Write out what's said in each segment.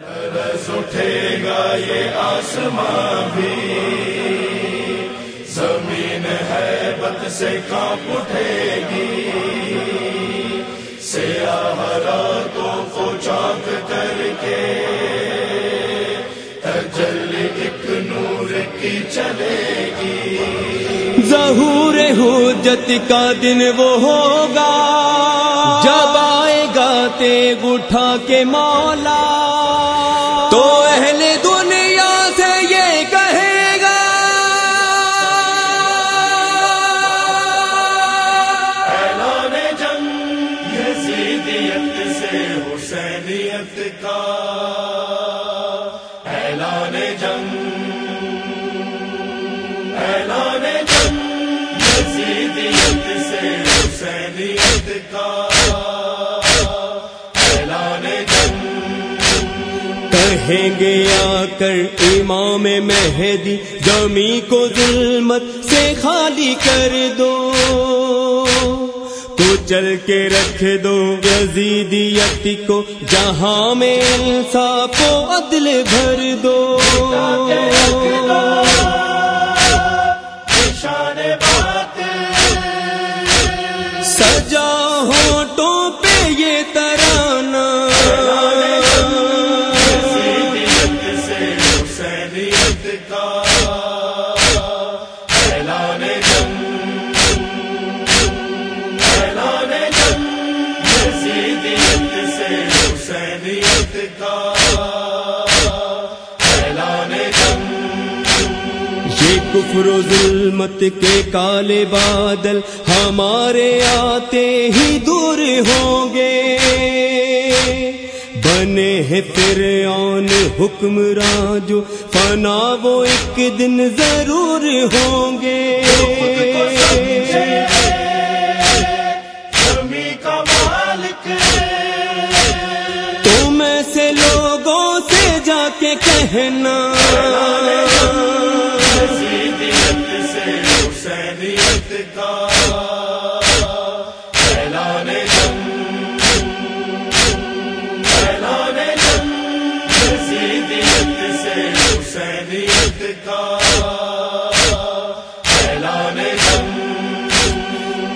لرز اٹھے گا یہ آسمان بھی۔ زمین ہے بت سے کانپ اٹھے گی۔ سیاہ راتوں کو چاک کر کے۔ تجلی ایک نور کی چلے گی۔ ظہور حجت کا دن وہ ہوگا۔ جب آئے گا تیگ اٹھا کے مولا۔ اعلان جنگ اعلان جنگ یزیدیت سے حسینیت کا۔ اعلان جنگ، کہیں گے آ کر امام مہدی جمی کو ظلمت سے خالی کر دو۔ تو چل کے رکھ دو یزیدیت کو جہاں میں انصاف و عدل بھر دو۔ کفر و ظلمت کے کالے بادل ہمارے آتے ہی دور ہوں گے۔ بنے ہیں فرعون حکمران جو فنا وہ ایک دن ضرور ہوں گے۔ حسینیت کا اعلان جنگ اعلان جنگ یزیدیت سے حسینیت کا اعلان جنگ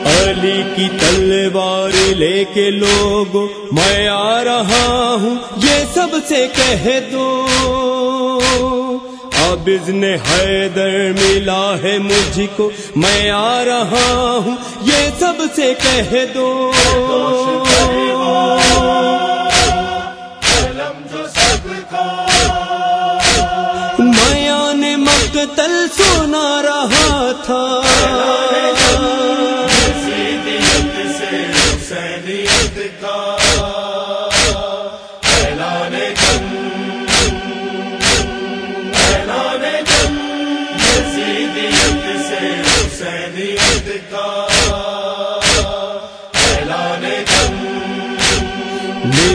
علی کی تلوار لے کے لوگ میں آ رہا ہوں، یہ سب سے کہہ دو۔ اب نے حیدر ملا ہے مجھ کو میں آ رہا ہوں، یہ سب سے کہہ دو۔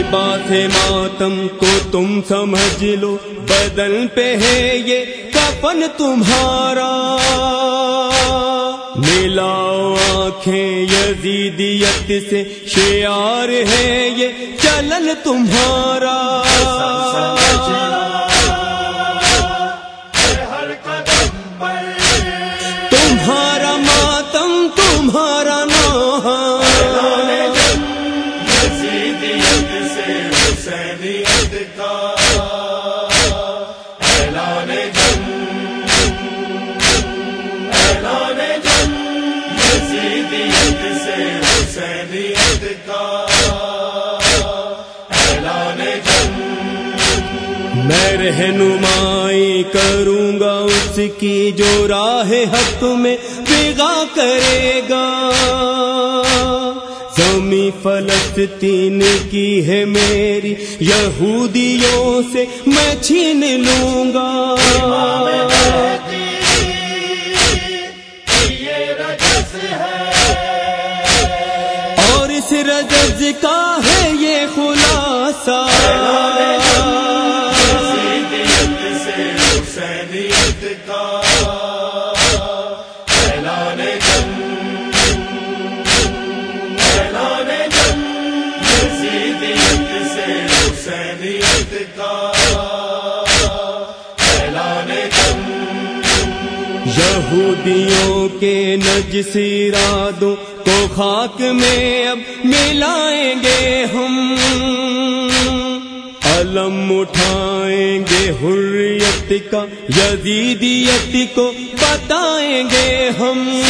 لباس ماتم کو تم سمجھ لو، بدن پہ ہے یہ کفن تمہارا۔ ملاؤ آنکھیں یزیدیت سے شیار ہے یہ چلن تمہارا۔ میں رہنمائی کروں گا اس کی جو راہ حق میں پیغا کرے گا۔ زمیں فلسطین کی ہے میری، یہودیوں سے میں چھین لوں گا۔ کا یہودیوں کے نج ارادوں کو خاک میں اب ملائیں گے ہم۔ علم اٹھائیں گے حریت کا، یزیدیت کو بتائیں گے ہم۔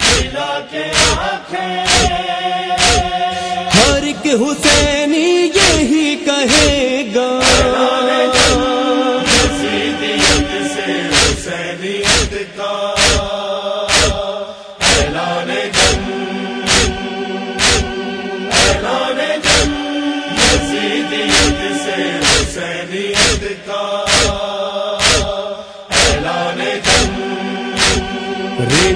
ملا کے آنکھیں کہ حسینی یہی کہے گا۔ یزیدیت سے حسینیت کا۔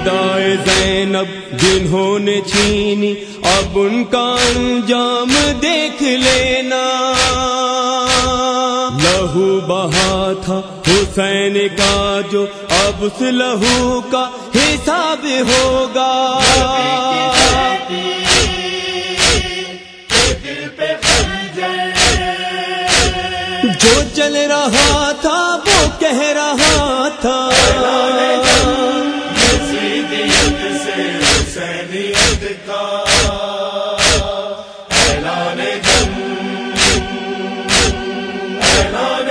ردائے زینب جنہوں نے چھینی، اب ان کا انجام دیکھ لینا۔ لہو بہا تھا حسین کا جو اب اس لہو کا حساب ہوگا۔ جو چل رہا تھا وہ کہہ رہا تھا۔ یزیدیت سے حسینیت کا اعلان اعلان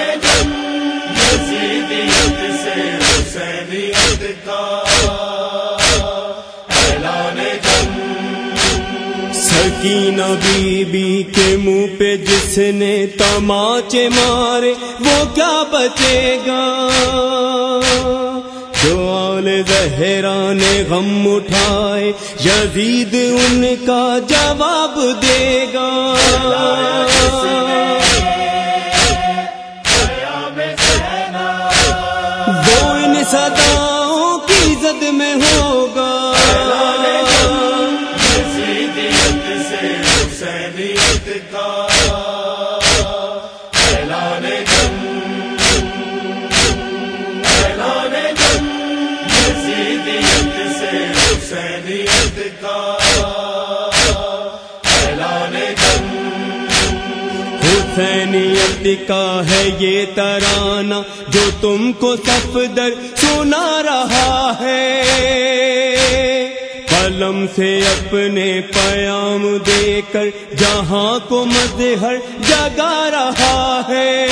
یزیدیت سے حسینیت کا اعلان سکینہ بی بی کے منہ پہ جس نے تماچے مارے، وہ کیا بچے گا؟ آل زہرا نے غم اٹھائے یزید ان کا جواب دے گا۔ حسینیت کا ہے یہ ترانہ جو تم کو صفدر سنا رہا ہے۔ قلم سے اپنے پیام دے کر جہاں کو مظہر جگا رہا ہے۔